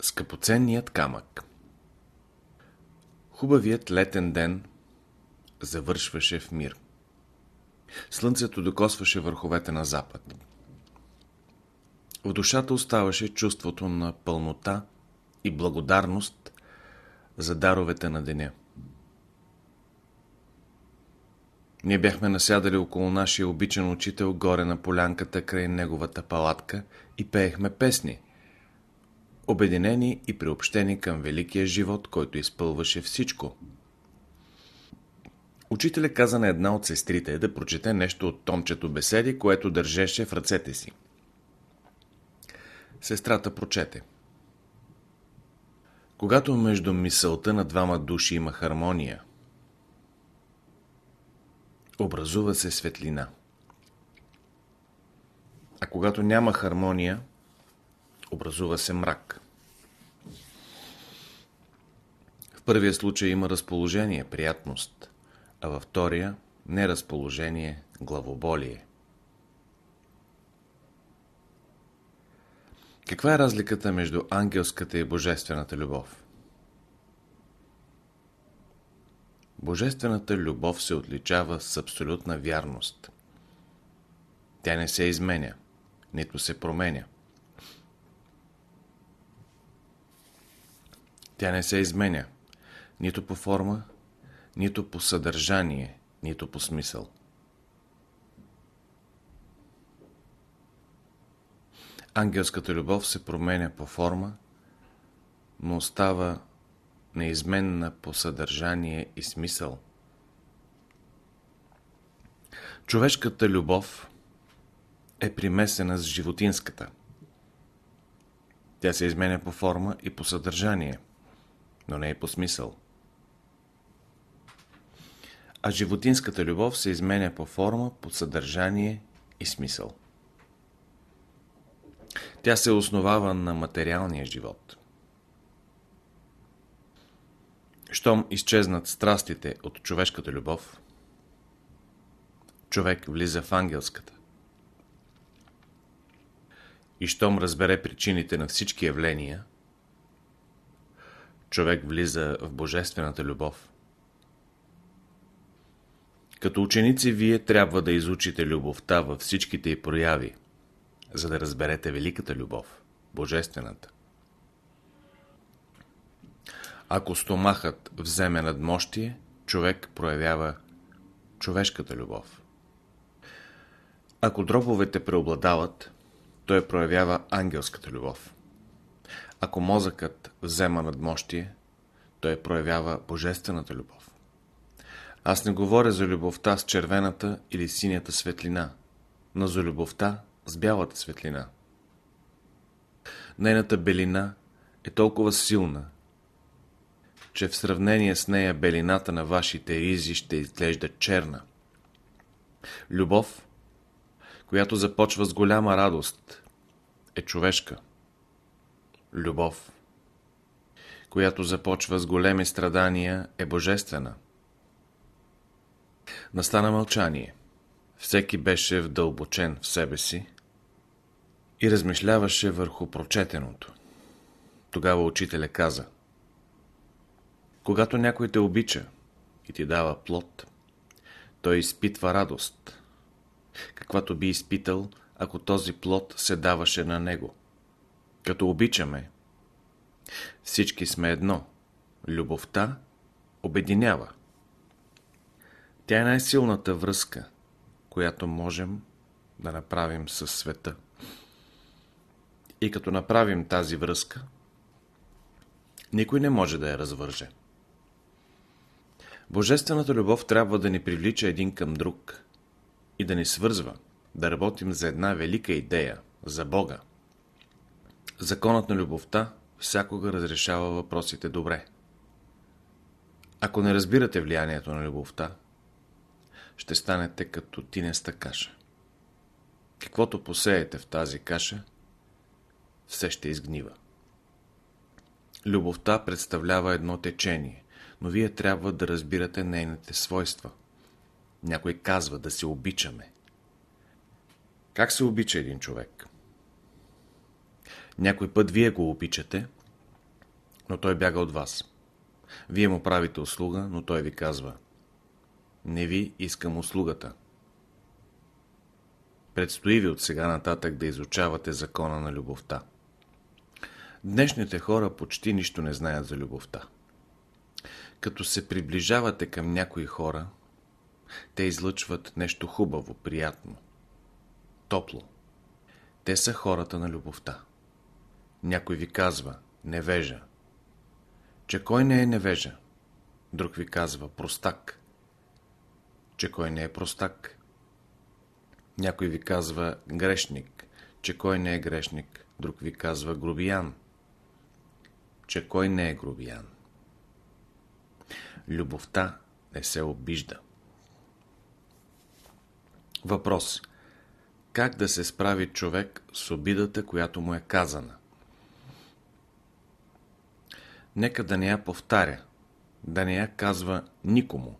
Скъпоценният камък Хубавият летен ден завършваше в мир. Слънцето докосваше върховете на запад. В душата оставаше чувството на пълнота и благодарност за даровете на деня. Ние бяхме насядали около нашия обичан учител горе на полянката край неговата палатка и пеехме песни, обединени и приобщени към великия живот, който изпълваше всичко. Учителя каза на една от сестрите да прочете нещо от томчето беседи, което държеше в ръцете си. Сестрата прочете. Когато между мисълта на двама души има хармония, образува се светлина. А когато няма хармония, образува се мрак. В първия случай има разположение, приятност, а във втория – неразположение, главоболие. Каква е разликата между ангелската и божествената любов? Божествената любов се отличава с абсолютна вярност. Тя не се изменя, нито се променя. Тя не се изменя нито по форма, нито по съдържание, нито по смисъл. Ангелската любов се променя по форма, но остава неизменна по съдържание и смисъл. Човешката любов е примесена с животинската. Тя се изменя по форма и по съдържание, но не и по смисъл. А животинската любов се изменя по форма, по съдържание и смисъл. Тя се основава на материалния живот. Щом изчезнат страстите от човешката любов, човек влиза в ангелската. И щом разбере причините на всички явления, човек влиза в божествената любов. Като ученици вие трябва да изучите любовта във всичките й прояви, за да разберете великата любов, божествената. Ако стомахът вземе надмощие, човек проявява човешката любов. Ако дробовете преобладават, той проявява ангелската любов. Ако мозъкът взема надмощие, той проявява божествената любов. Аз не говоря за любовта с червената или синята светлина, но за любовта с бялата светлина. Нейната белина е толкова силна, че в сравнение с нея белината на вашите ризи ще изглежда черна. Любов, която започва с голяма радост, е човешка. Любов, която започва с големи страдания, е божествена. Настана мълчание. Всеки беше вдълбочен в себе си и размишляваше върху прочетеното. Тогава учителя каза – когато някой те обича и ти дава плод, той изпитва радост, каквато би изпитал, ако този плод се даваше на него. Като обичаме, всички сме едно. Любовта обединява. Тя е най-силната връзка, която можем да направим със света. И като направим тази връзка, никой не може да я развърже. Божествената любов трябва да ни привлича един към друг и да ни свързва, да работим за една велика идея, за Бога. Законът на любовта всякога разрешава въпросите добре. Ако не разбирате влиянието на любовта, ще станете като тинеста каша. Каквото посеете в тази каша, все ще изгнива. Любовта представлява едно течение, но вие трябва да разбирате нейните свойства. Някой казва да се обичаме. Как се обича един човек? Някой път вие го обичате, но той бяга от вас. Вие му правите услуга, но той ви казва Не ви искам услугата. Предстои ви от сега нататък да изучавате закона на любовта. Днешните хора почти нищо не знаят за любовта. Като се приближавате към някои хора, те излъчват нещо хубаво, приятно, топло. Те са хората на любовта. Някой ви казва невежа. Че кой не е невежа? Друг ви казва простак. Че кой не е простак? Някой ви казва грешник. Че кой не е грешник? Друг ви казва грубиян. Че кой не е грубиян? Любовта не се обижда. Въпрос. Как да се справи човек с обидата, която му е казана? Нека да не я повтаря, да не я казва никому.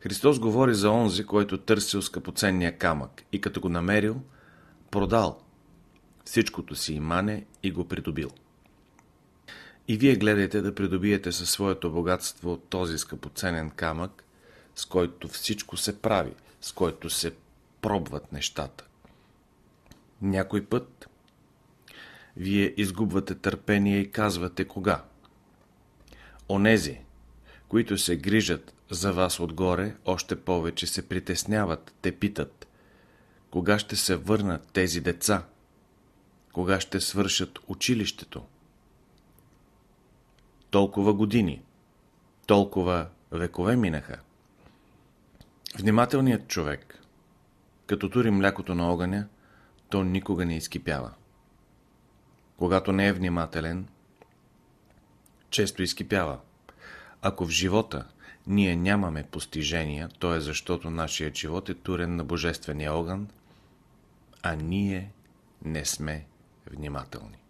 Христос говори за онзи, който търсил скъпоценния камък и като го намерил, продал всичкото си имане и го придобил. И вие гледайте да придобиете със своето богатство този скъпоценен камък, с който всичко се прави, с който се пробват нещата. Някой път вие изгубвате търпение и казвате кога. Онези, които се грижат за вас отгоре, още повече се притесняват, те питат. Кога ще се върнат тези деца? Кога ще свършат училището? Толкова години, толкова векове минаха. Внимателният човек, като тури млякото на огъня, то никога не изкипява. Когато не е внимателен, често изкипява. Ако в живота ние нямаме постижения, то е защото нашият живот е турен на божествения огън, а ние не сме внимателни.